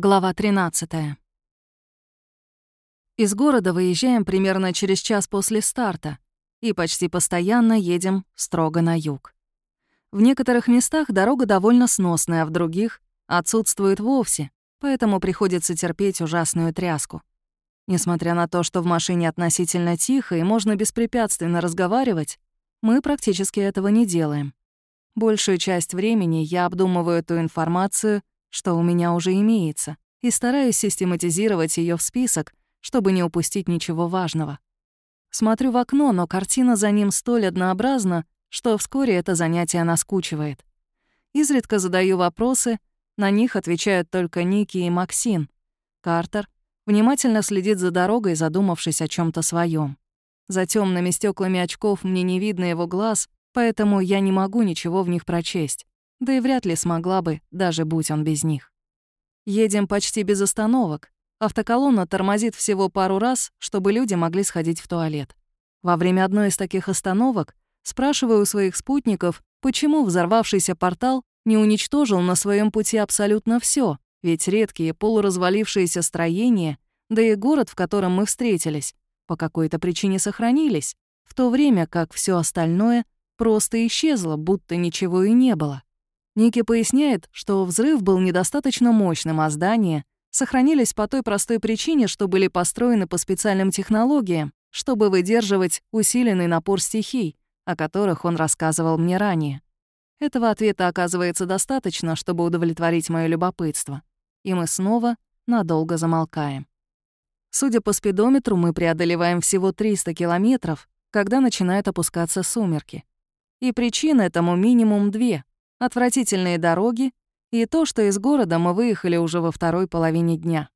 Глава 13. Из города выезжаем примерно через час после старта и почти постоянно едем строго на юг. В некоторых местах дорога довольно сносная, а в других отсутствует вовсе, поэтому приходится терпеть ужасную тряску. Несмотря на то, что в машине относительно тихо и можно беспрепятственно разговаривать, мы практически этого не делаем. Большую часть времени я обдумываю эту информацию что у меня уже имеется, и стараюсь систематизировать ее в список, чтобы не упустить ничего важного. Смотрю в окно, но картина за ним столь однообразна, что вскоре это занятие наскучивает. Изредка задаю вопросы, на них отвечают только Ники и Максин. Картер внимательно следит за дорогой, задумавшись о чем то своем. За темными стеклами очков мне не видно его глаз, поэтому я не могу ничего в них прочесть да и вряд ли смогла бы, даже будь он без них. Едем почти без остановок. Автоколонна тормозит всего пару раз, чтобы люди могли сходить в туалет. Во время одной из таких остановок спрашиваю у своих спутников, почему взорвавшийся портал не уничтожил на своем пути абсолютно все, ведь редкие полуразвалившиеся строения, да и город, в котором мы встретились, по какой-то причине сохранились, в то время как все остальное просто исчезло, будто ничего и не было. Ники поясняет, что взрыв был недостаточно мощным, а здания сохранились по той простой причине, что были построены по специальным технологиям, чтобы выдерживать усиленный напор стихий, о которых он рассказывал мне ранее. Этого ответа оказывается достаточно, чтобы удовлетворить моё любопытство. И мы снова надолго замолкаем. Судя по спидометру, мы преодолеваем всего 300 километров, когда начинают опускаться сумерки. И причин этому минимум две отвратительные дороги и то, что из города мы выехали уже во второй половине дня.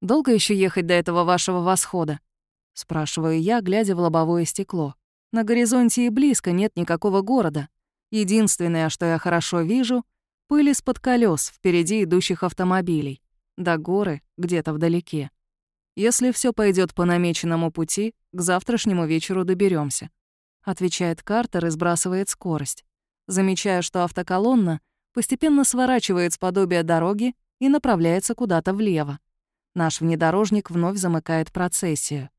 «Долго еще ехать до этого вашего восхода?» — спрашиваю я, глядя в лобовое стекло. На горизонте и близко нет никакого города. Единственное, что я хорошо вижу — пыль из-под колес впереди идущих автомобилей, до горы где-то вдалеке. Если все пойдет по намеченному пути, к завтрашнему вечеру доберемся, отвечает Картер и сбрасывает скорость замечая, что автоколонна постепенно сворачивает с подобия дороги и направляется куда-то влево. Наш внедорожник вновь замыкает процессию.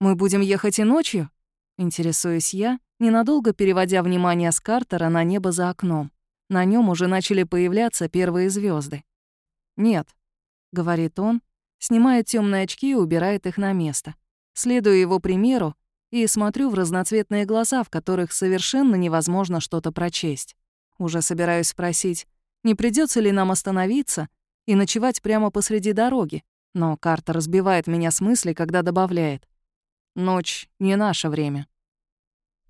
«Мы будем ехать и ночью?» — интересуюсь я, ненадолго переводя внимание с Картера на небо за окном. На нем уже начали появляться первые звезды. «Нет», — говорит он, снимает темные очки и убирает их на место. Следуя его примеру, и смотрю в разноцветные глаза, в которых совершенно невозможно что-то прочесть. Уже собираюсь спросить, не придется ли нам остановиться и ночевать прямо посреди дороги, но карта разбивает меня с мысли, когда добавляет «Ночь — не наше время».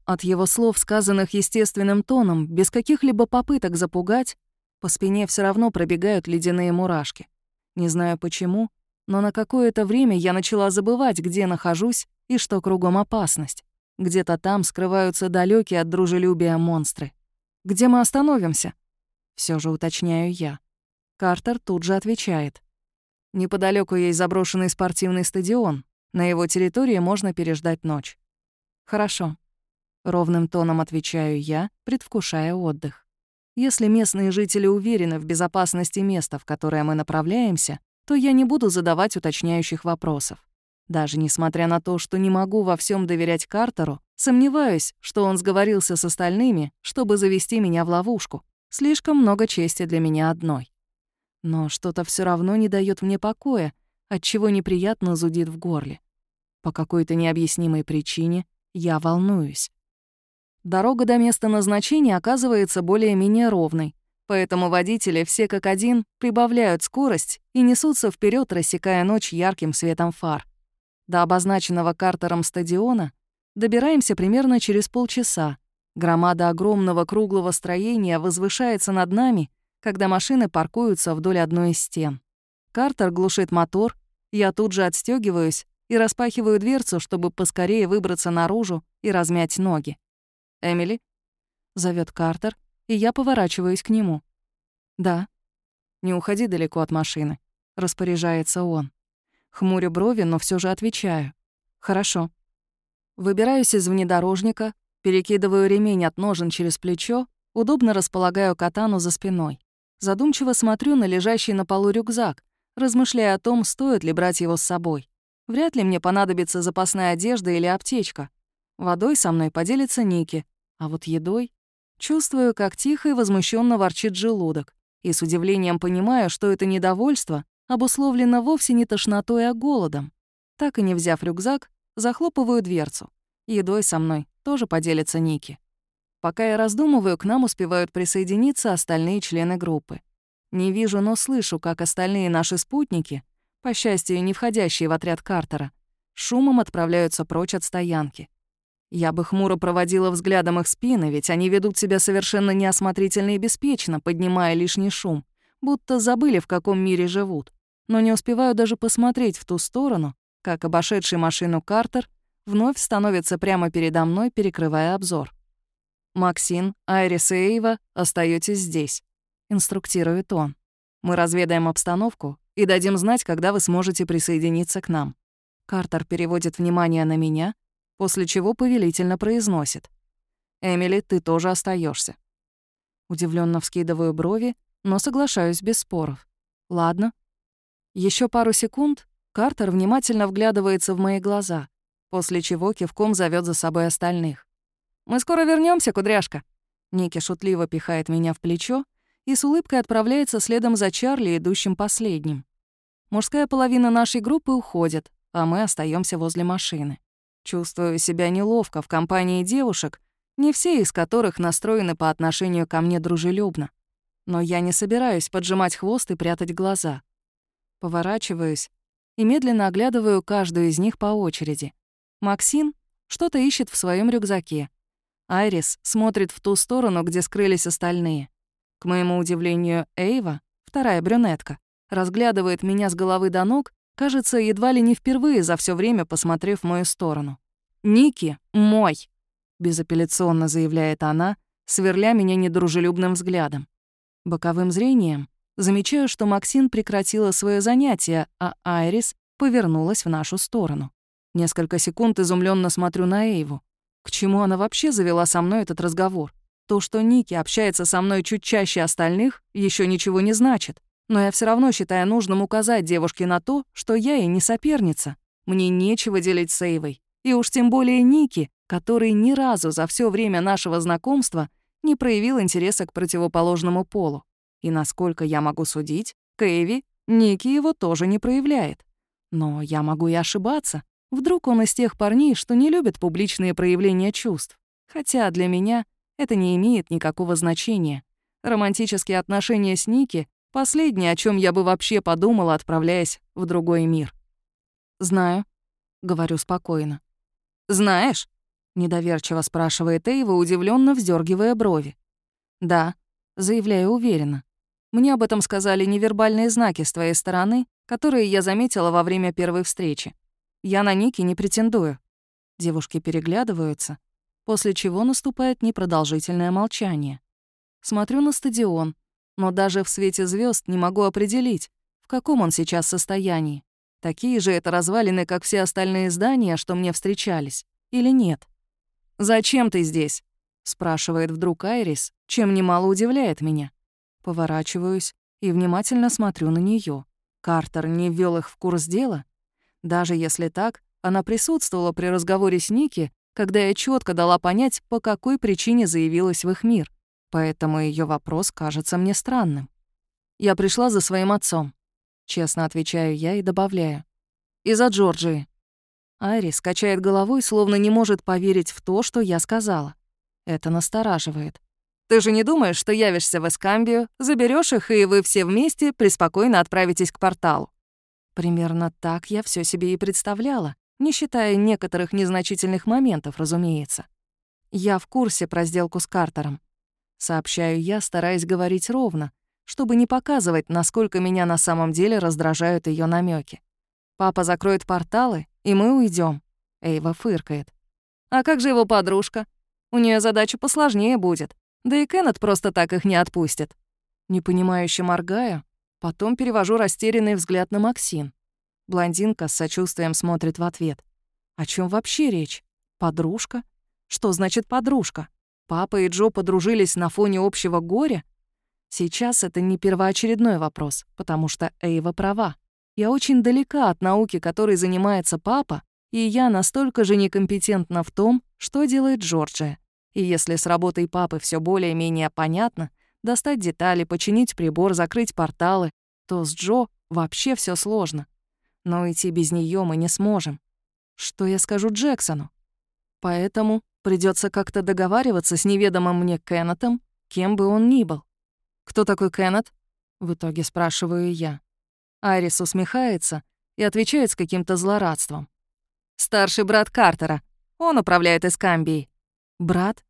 От его слов, сказанных естественным тоном, без каких-либо попыток запугать, по спине все равно пробегают ледяные мурашки. Не знаю почему, но на какое-то время я начала забывать, где нахожусь и что кругом опасность. Где-то там скрываются далекие от дружелюбия монстры. Где мы остановимся? Все же уточняю я. Картер тут же отвечает. Неподалеку есть заброшенный спортивный стадион. На его территории можно переждать ночь. Хорошо. Ровным тоном отвечаю я, предвкушая отдых. Если местные жители уверены в безопасности места, в которое мы направляемся, то я не буду задавать уточняющих вопросов. Даже несмотря на то, что не могу во всем доверять Картеру, сомневаюсь, что он сговорился с остальными, чтобы завести меня в ловушку. Слишком много чести для меня одной. Но что-то все равно не дает мне покоя, отчего неприятно зудит в горле. По какой-то необъяснимой причине я волнуюсь. Дорога до места назначения оказывается более-менее ровной, поэтому водители все как один прибавляют скорость и несутся вперед, рассекая ночь ярким светом фар. До обозначенного Картером стадиона добираемся примерно через полчаса. Громада огромного круглого строения возвышается над нами, когда машины паркуются вдоль одной из стен. Картер глушит мотор, я тут же отстегиваюсь и распахиваю дверцу, чтобы поскорее выбраться наружу и размять ноги. «Эмили?» — зовет Картер, и я поворачиваюсь к нему. «Да». «Не уходи далеко от машины», — распоряжается он. Хмурю брови, но все же отвечаю. «Хорошо». Выбираюсь из внедорожника, перекидываю ремень от ножен через плечо, удобно располагаю катану за спиной. Задумчиво смотрю на лежащий на полу рюкзак, размышляя о том, стоит ли брать его с собой. Вряд ли мне понадобится запасная одежда или аптечка. Водой со мной поделится Ники, а вот едой... Чувствую, как тихо и возмущенно ворчит желудок, и с удивлением понимаю, что это недовольство обусловлено вовсе не тошнотой, а голодом. Так и не взяв рюкзак, захлопываю дверцу. Едой со мной тоже поделится Ники. Пока я раздумываю, к нам успевают присоединиться остальные члены группы. Не вижу, но слышу, как остальные наши спутники, по счастью, не входящие в отряд Картера, шумом отправляются прочь от стоянки. Я бы хмуро проводила взглядом их спины, ведь они ведут себя совершенно неосмотрительно и беспечно, поднимая лишний шум, будто забыли, в каком мире живут. Но не успеваю даже посмотреть в ту сторону, как обошедший машину Картер вновь становится прямо передо мной, перекрывая обзор. «Максин, Айрис и Эйва, остаетесь здесь», — инструктирует он. «Мы разведаем обстановку и дадим знать, когда вы сможете присоединиться к нам». Картер переводит внимание на меня, после чего повелительно произносит. «Эмили, ты тоже остаешься. Удивленно вскидываю брови, но соглашаюсь без споров. «Ладно». Еще пару секунд Картер внимательно вглядывается в мои глаза, после чего кивком зовет за собой остальных. «Мы скоро вернемся, кудряшка!» Ники шутливо пихает меня в плечо и с улыбкой отправляется следом за Чарли, идущим последним. Мужская половина нашей группы уходит, а мы остаемся возле машины. Чувствую себя неловко в компании девушек, не все из которых настроены по отношению ко мне дружелюбно. Но я не собираюсь поджимать хвост и прятать глаза. Поворачиваюсь и медленно оглядываю каждую из них по очереди. Максин что-то ищет в своем рюкзаке. Айрис смотрит в ту сторону, где скрылись остальные. К моему удивлению, Эйва, вторая брюнетка, разглядывает меня с головы до ног Кажется, едва ли не впервые за все время посмотрев в мою сторону. «Ники мой!» — безапелляционно заявляет она, сверля меня недружелюбным взглядом. Боковым зрением замечаю, что Максин прекратила свое занятие, а Айрис повернулась в нашу сторону. Несколько секунд изумленно смотрю на Эйву. К чему она вообще завела со мной этот разговор? То, что Ники общается со мной чуть чаще остальных, еще ничего не значит. Но я все равно считаю нужным указать девушке на то, что я ей не соперница. Мне нечего делить с Эйвой. И уж тем более Ники, который ни разу за все время нашего знакомства не проявил интереса к противоположному полу. И насколько я могу судить, к Эйви Ники его тоже не проявляет. Но я могу и ошибаться. Вдруг он из тех парней, что не любят публичные проявления чувств. Хотя для меня это не имеет никакого значения. Романтические отношения с Ники Последнее, о чем я бы вообще подумала, отправляясь в другой мир. «Знаю», — говорю спокойно. «Знаешь?» — недоверчиво спрашивает Эйва, удивленно вздергивая брови. «Да», — заявляю уверенно. «Мне об этом сказали невербальные знаки с твоей стороны, которые я заметила во время первой встречи. Я на Ники не претендую». Девушки переглядываются, после чего наступает непродолжительное молчание. Смотрю на стадион, но даже в свете звезд не могу определить, в каком он сейчас состоянии. Такие же это развалины, как все остальные здания, что мне встречались, или нет. «Зачем ты здесь?» — спрашивает вдруг Айрис, чем немало удивляет меня. Поворачиваюсь и внимательно смотрю на нее. Картер не ввел их в курс дела? Даже если так, она присутствовала при разговоре с Ники, когда я четко дала понять, по какой причине заявилась в их мир поэтому ее вопрос кажется мне странным. Я пришла за своим отцом. Честно отвечаю я и добавляю. Из-за Джорджии. Айрис качает головой, словно не может поверить в то, что я сказала. Это настораживает. «Ты же не думаешь, что явишься в Эскамбию, заберешь их, и вы все вместе преспокойно отправитесь к порталу?» Примерно так я все себе и представляла, не считая некоторых незначительных моментов, разумеется. Я в курсе про сделку с Картером. Сообщаю я, стараясь говорить ровно, чтобы не показывать, насколько меня на самом деле раздражают ее намеки. Папа закроет порталы, и мы уйдем. Эйва фыркает. А как же его подружка? У нее задача посложнее будет. Да и Кеннет просто так их не отпустит. Непонимающе моргаю, потом перевожу растерянный взгляд на Максин. Блондинка с сочувствием смотрит в ответ. О чем вообще речь? Подружка? Что значит подружка? Папа и Джо подружились на фоне общего горя? Сейчас это не первоочередной вопрос, потому что Эйва права. Я очень далека от науки, которой занимается папа, и я настолько же некомпетентна в том, что делает Джорджия. И если с работой папы все более-менее понятно, достать детали, починить прибор, закрыть порталы, то с Джо вообще все сложно. Но идти без нее мы не сможем. Что я скажу Джексону? Поэтому придется как-то договариваться с неведомым мне Кеннетом, кем бы он ни был. «Кто такой Кеннет?» — в итоге спрашиваю я. Айрис усмехается и отвечает с каким-то злорадством. «Старший брат Картера. Он управляет Эскамбией». «Брат?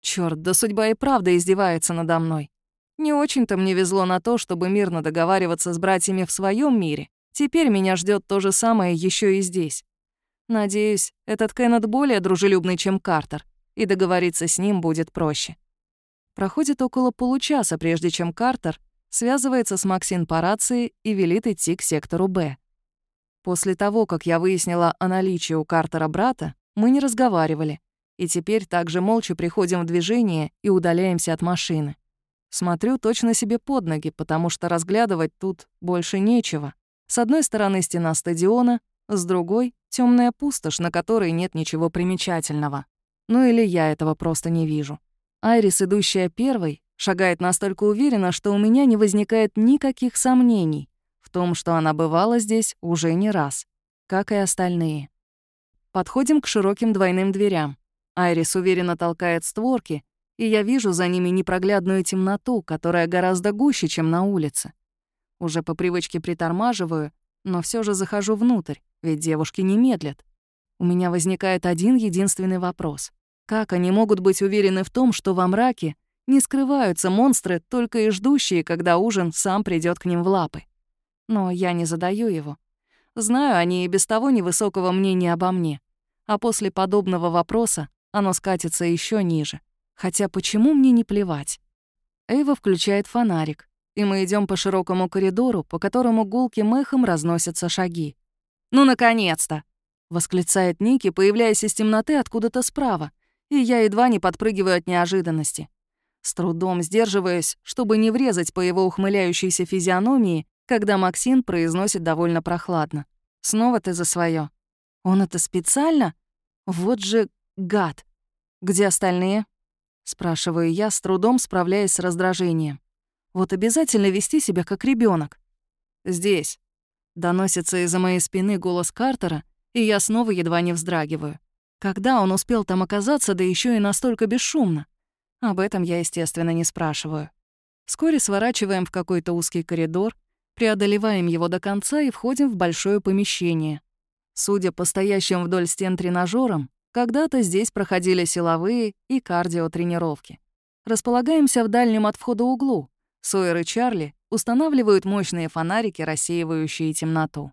Чёрт, да судьба и правда издевается надо мной. Не очень-то мне везло на то, чтобы мирно договариваться с братьями в своем мире. Теперь меня ждет то же самое еще и здесь. Надеюсь, этот Кеннет более дружелюбный, чем Картер, и договориться с ним будет проще. Проходит около получаса, прежде чем Картер связывается с Максин по рации и велит идти к сектору «Б». После того, как я выяснила о наличии у Картера брата, мы не разговаривали, и теперь также молча приходим в движение и удаляемся от машины. Смотрю точно себе под ноги, потому что разглядывать тут больше нечего. С одной стороны стена стадиона, с другой — темная пустошь, на которой нет ничего примечательного. Ну или я этого просто не вижу. Айрис, идущая первой, шагает настолько уверенно, что у меня не возникает никаких сомнений в том, что она бывала здесь уже не раз, как и остальные. Подходим к широким двойным дверям. Айрис уверенно толкает створки, и я вижу за ними непроглядную темноту, которая гораздо гуще, чем на улице. Уже по привычке притормаживаю, но все же захожу внутрь, ведь девушки не медлят. У меня возникает один единственный вопрос. Как они могут быть уверены в том, что во мраке не скрываются монстры, только и ждущие, когда ужин сам придет к ним в лапы? Но я не задаю его. Знаю, они и без того невысокого мнения обо мне. А после подобного вопроса оно скатится еще ниже. Хотя почему мне не плевать? Эйва включает фонарик, и мы идем по широкому коридору, по которому гулким эхом разносятся шаги. «Ну, наконец-то!» — восклицает Ники, появляясь из темноты откуда-то справа и я едва не подпрыгиваю от неожиданности. С трудом сдерживаясь, чтобы не врезать по его ухмыляющейся физиономии, когда Максин произносит довольно прохладно. «Снова ты за свое. Он это специально? Вот же гад! Где остальные?» Спрашиваю я, с трудом справляясь с раздражением. «Вот обязательно вести себя как ребенок. «Здесь», — доносится из-за моей спины голос Картера, и я снова едва не вздрагиваю. Когда он успел там оказаться, да еще и настолько бесшумно? Об этом я, естественно, не спрашиваю. Вскоре сворачиваем в какой-то узкий коридор, преодолеваем его до конца и входим в большое помещение. Судя по стоящим вдоль стен тренажерам, когда-то здесь проходили силовые и кардиотренировки. Располагаемся в дальнем от входа углу. Сойер и Чарли устанавливают мощные фонарики, рассеивающие темноту.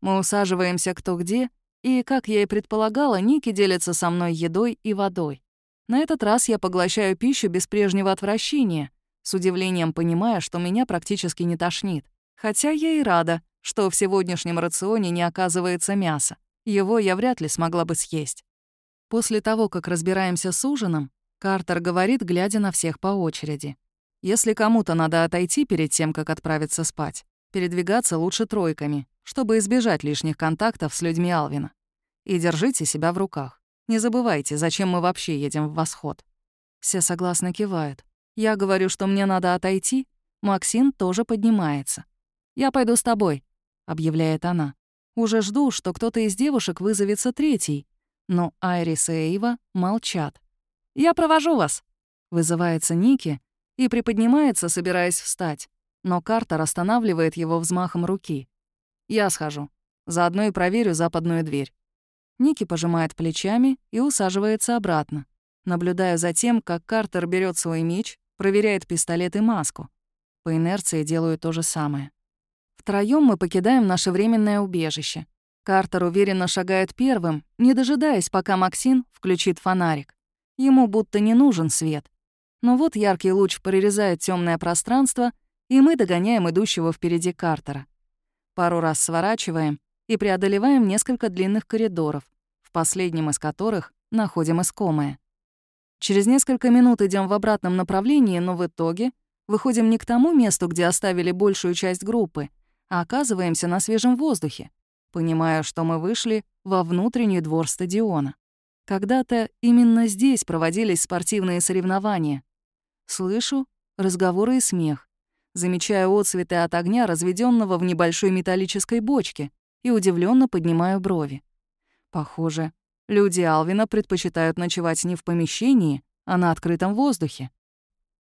Мы усаживаемся кто где и, как я и предполагала, Ники делится со мной едой и водой. На этот раз я поглощаю пищу без прежнего отвращения, с удивлением понимая, что меня практически не тошнит. Хотя я и рада, что в сегодняшнем рационе не оказывается мяса. Его я вряд ли смогла бы съесть. После того, как разбираемся с ужином, Картер говорит, глядя на всех по очереди. Если кому-то надо отойти перед тем, как отправиться спать, передвигаться лучше тройками, чтобы избежать лишних контактов с людьми Алвина. И держите себя в руках. Не забывайте, зачем мы вообще едем в восход. Все согласно кивают. Я говорю, что мне надо отойти. Максин тоже поднимается. «Я пойду с тобой», — объявляет она. Уже жду, что кто-то из девушек вызовется третий. Но Айрис и Эйва молчат. «Я провожу вас», — вызывается Ники и приподнимается, собираясь встать. Но Картер останавливает его взмахом руки. Я схожу. Заодно и проверю западную дверь. Ники пожимает плечами и усаживается обратно. Наблюдаю за тем, как Картер берет свой меч, проверяет пистолет и маску. По инерции делаю то же самое. Втроём мы покидаем наше временное убежище. Картер уверенно шагает первым, не дожидаясь, пока Максин включит фонарик. Ему будто не нужен свет. Но вот яркий луч прорезает темное пространство, и мы догоняем идущего впереди Картера. Пару раз сворачиваем и преодолеваем несколько длинных коридоров, в последнем из которых находим искомое. Через несколько минут идем в обратном направлении, но в итоге Выходим не к тому месту, где оставили большую часть группы, а оказываемся на свежем воздухе, понимая, что мы вышли во внутренний двор стадиона. Когда-то именно здесь проводились спортивные соревнования. Слышу разговоры и смех. Замечаю отцветы от огня, разведенного в небольшой металлической бочке, и удивленно поднимаю брови. Похоже, люди Алвина предпочитают ночевать не в помещении, а на открытом воздухе.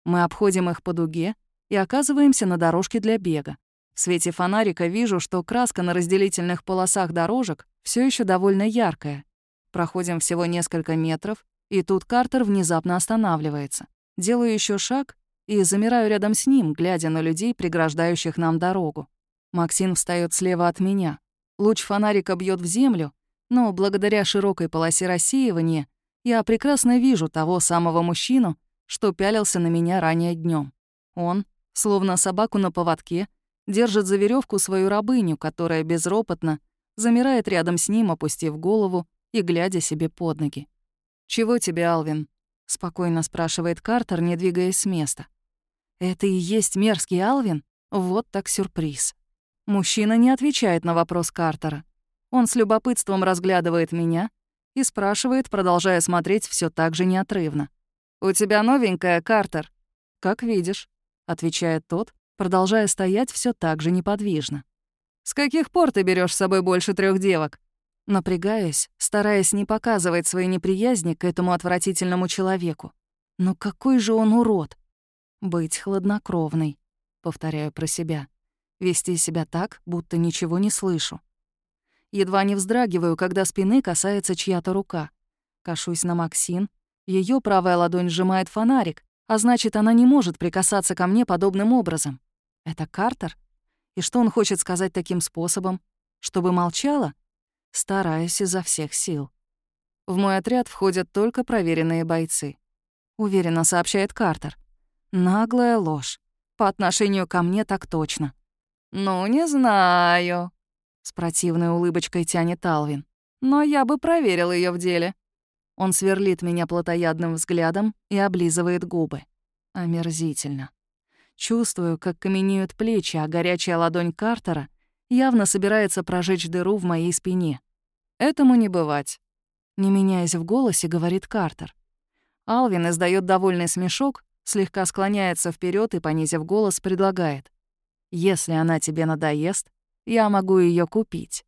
Мы обходим их по дуге и оказываемся на дорожке для бега. В свете фонарика вижу, что краска на разделительных полосах дорожек все еще довольно яркая. Проходим всего несколько метров, и тут Картер внезапно останавливается. Делаю еще шаг и замираю рядом с ним, глядя на людей, преграждающих нам дорогу. Максим встает слева от меня. Луч фонарика бьет в землю, но благодаря широкой полосе рассеивания я прекрасно вижу того самого мужчину, что пялился на меня ранее днем. Он, словно собаку на поводке, держит за веревку свою рабыню, которая безропотно замирает рядом с ним, опустив голову и глядя себе под ноги. «Чего тебе, Алвин?» — спокойно спрашивает Картер, не двигаясь с места. «Это и есть мерзкий Алвин? Вот так сюрприз». Мужчина не отвечает на вопрос Картера. Он с любопытством разглядывает меня и спрашивает, продолжая смотреть все так же неотрывно. «У тебя новенькая, Картер?» «Как видишь», — отвечает тот, продолжая стоять все так же неподвижно. «С каких пор ты берешь с собой больше трех девок?» Напрягаюсь, стараясь не показывать своей неприязни к этому отвратительному человеку. Но какой же он урод! Быть хладнокровной, повторяю про себя. Вести себя так, будто ничего не слышу. Едва не вздрагиваю, когда спины касается чья-то рука. Кашусь на Максин, ее правая ладонь сжимает фонарик, а значит, она не может прикасаться ко мне подобным образом. Это Картер? И что он хочет сказать таким способом? Чтобы молчала? Стараюсь изо всех сил. В мой отряд входят только проверенные бойцы. Уверенно сообщает Картер. Наглая ложь. По отношению ко мне так точно. «Ну, не знаю», — с противной улыбочкой тянет Алвин. «Но я бы проверил ее в деле. Он сверлит меня плотоядным взглядом и облизывает губы. Омерзительно. Чувствую, как каменеют плечи, а горячая ладонь Картера явно собирается прожечь дыру в моей спине. Этому не бывать. Не меняясь в голосе, говорит Картер. Алвин издает довольный смешок, слегка склоняется вперед и, понизив голос, предлагает. «Если она тебе надоест, я могу ее купить».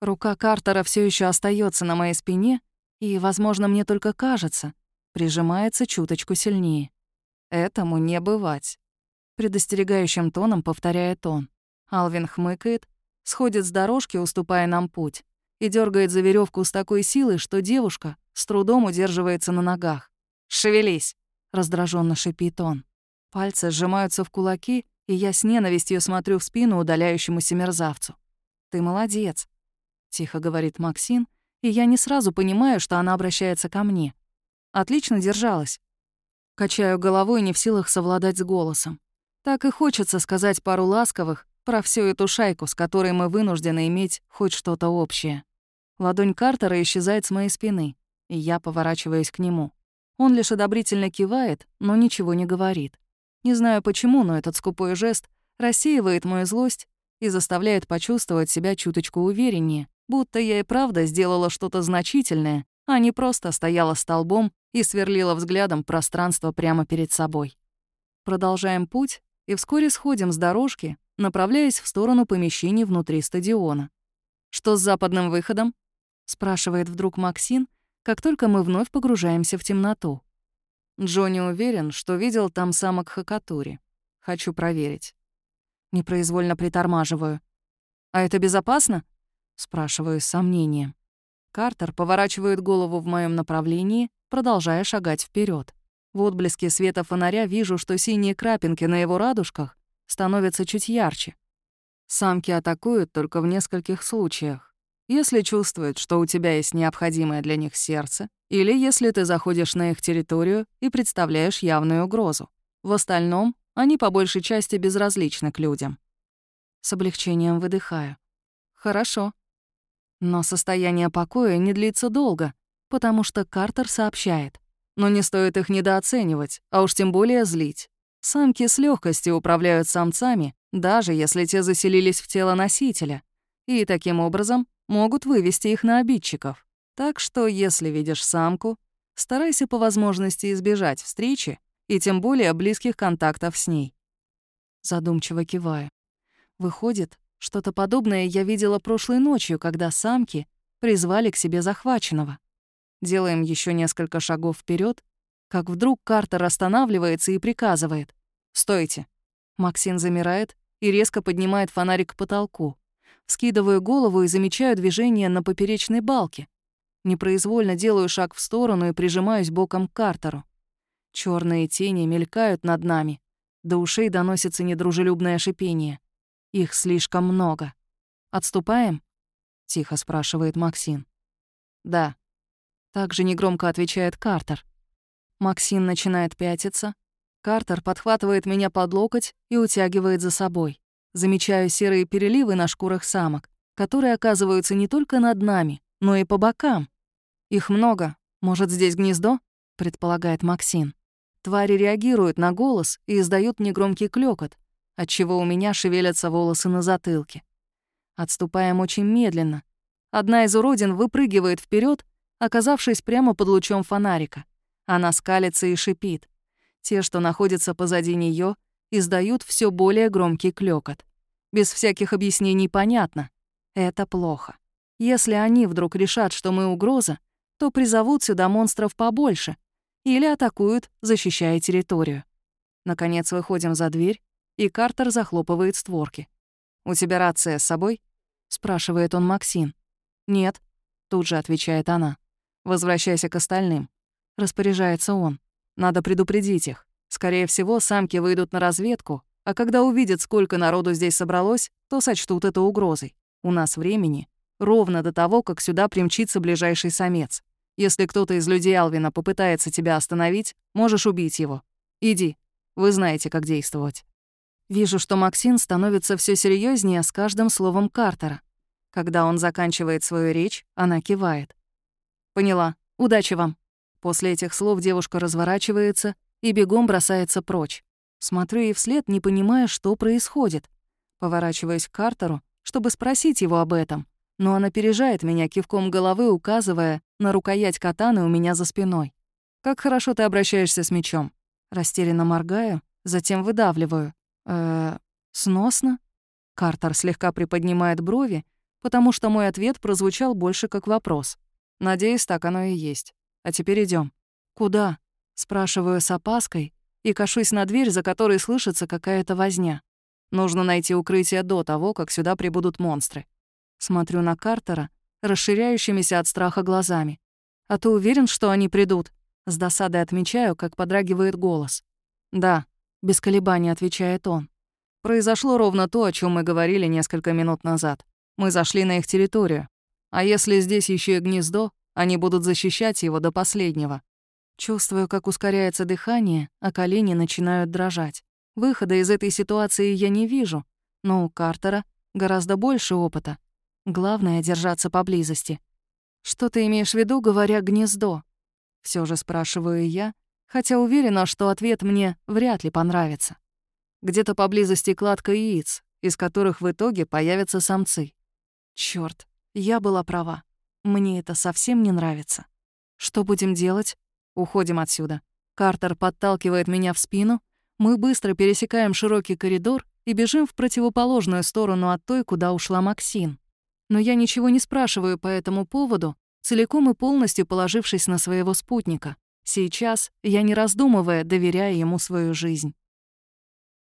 Рука Картера все еще остается на моей спине, и, возможно, мне только кажется, прижимается чуточку сильнее. Этому не бывать. Предостерегающим тоном повторяет он. Алвин хмыкает, сходит с дорожки, уступая нам путь, и дергает за веревку с такой силой, что девушка с трудом удерживается на ногах. «Шевелись!» — раздраженно шипит он. Пальцы сжимаются в кулаки, и я с ненавистью смотрю в спину удаляющемуся мерзавцу. «Ты молодец», — тихо говорит Максин, и я не сразу понимаю, что она обращается ко мне. Отлично держалась. Качаю головой, не в силах совладать с голосом. Так и хочется сказать пару ласковых про всю эту шайку, с которой мы вынуждены иметь хоть что-то общее. Ладонь Картера исчезает с моей спины, и я поворачиваюсь к нему. Он лишь одобрительно кивает, но ничего не говорит. Не знаю почему, но этот скупой жест рассеивает мою злость и заставляет почувствовать себя чуточку увереннее, Будто я и правда сделала что-то значительное, а не просто стояла столбом и сверлила взглядом пространство прямо перед собой. Продолжаем путь и вскоре сходим с дорожки, направляясь в сторону помещений внутри стадиона. «Что с западным выходом?» — спрашивает вдруг Максин, как только мы вновь погружаемся в темноту. Джонни уверен, что видел там самок Хакатури. Хочу проверить. Непроизвольно притормаживаю. «А это безопасно?» Спрашиваю с сомнением. Картер поворачивает голову в моем направлении, продолжая шагать вперед. В отблеске света фонаря вижу, что синие крапинки на его радужках становятся чуть ярче. Самки атакуют только в нескольких случаях. Если чувствуют, что у тебя есть необходимое для них сердце, или если ты заходишь на их территорию и представляешь явную угрозу. В остальном они по большей части безразличны к людям. С облегчением выдыхаю. Хорошо. Но состояние покоя не длится долго, потому что Картер сообщает. Но не стоит их недооценивать, а уж тем более злить. Самки с легкостью управляют самцами, даже если те заселились в тело носителя, и таким образом могут вывести их на обидчиков. Так что, если видишь самку, старайся по возможности избежать встречи и тем более близких контактов с ней. Задумчиво киваю. Выходит, что-то подобное я видела прошлой ночью, когда самки призвали к себе захваченного. Делаем еще несколько шагов вперед, как вдруг Картер останавливается и приказывает. «Стойте!» Максин замирает и резко поднимает фонарик к потолку. Скидываю голову и замечаю движение на поперечной балке. Непроизвольно делаю шаг в сторону и прижимаюсь боком к Картеру. Черные тени мелькают над нами. До ушей доносится недружелюбное шипение. Их слишком много. «Отступаем?» — тихо спрашивает Максин. «Да». Также негромко отвечает Картер. Максин начинает пятиться. Картер подхватывает меня под локоть и утягивает за собой. Замечаю серые переливы на шкурах самок, которые оказываются не только над нами, но и по бокам. Их много. Может, здесь гнездо? предполагает Максин. Твари реагируют на голос и издают негромкий клёкот, отчего у меня шевелятся волосы на затылке. Отступаем очень медленно. Одна из уродин выпрыгивает вперед, оказавшись прямо под лучом фонарика. Она скалится и шипит. Те, что находятся позади нее, издают все более громкий клёкот. Без всяких объяснений понятно. Это плохо. Если они вдруг решат, что мы угроза, то призовут сюда монстров побольше или атакуют, защищая территорию. Наконец выходим за дверь, и Картер захлопывает створки. «У тебя рация с собой?» — спрашивает он Максин. «Нет», — тут же отвечает она. «Возвращайся к остальным. Распоряжается он. Надо предупредить их. Скорее всего, самки выйдут на разведку, а когда увидят, сколько народу здесь собралось, то сочтут это угрозой. У нас времени ровно до того, как сюда примчится ближайший самец. Если кто-то из людей Алвина попытается тебя остановить, можешь убить его. Иди. Вы знаете, как действовать. Вижу, что Максин становится все серьезнее с каждым словом Картера. Когда он заканчивает свою речь, она кивает. «Поняла. Удачи вам». После этих слов девушка разворачивается и бегом бросается прочь. Смотрю ей вслед, не понимая, что происходит. Поворачиваюсь к Картеру, чтобы спросить его об этом, но он опережает меня кивком головы, указывая на рукоять катаны у меня за спиной. «Как хорошо ты обращаешься с мечом». Растерянно моргаю, затем выдавливаю. э сносно?» Картер слегка приподнимает брови, потому что мой ответ прозвучал больше как вопрос. Надеюсь, так оно и есть. А теперь идем. «Куда?» — спрашиваю с опаской и кашусь на дверь, за которой слышится какая-то возня. Нужно найти укрытие до того, как сюда прибудут монстры. Смотрю на Картера, расширяющимися от страха глазами. «А ты уверен, что они придут?» С досадой отмечаю, как подрагивает голос. «Да», — без колебаний отвечает он. «Произошло ровно то, о чем мы говорили несколько минут назад. Мы зашли на их территорию. А если здесь еще и гнездо, они будут защищать его до последнего. Чувствую, как ускоряется дыхание, а колени начинают дрожать. Выхода из этой ситуации я не вижу, но у Картера гораздо больше опыта. Главное — держаться поблизости. «Что ты имеешь в виду, говоря «гнездо»?» Все же спрашиваю я, хотя уверена, что ответ мне вряд ли понравится. Где-то поблизости кладка яиц, из которых в итоге появятся самцы. Черт, я была права. Мне это совсем не нравится. Что будем делать? Уходим отсюда. Картер подталкивает меня в спину. Мы быстро пересекаем широкий коридор и бежим в противоположную сторону от той, куда ушла Максин. Но я ничего не спрашиваю по этому поводу, целиком и полностью положившись на своего спутника. Сейчас я, не раздумывая, доверяю ему свою жизнь.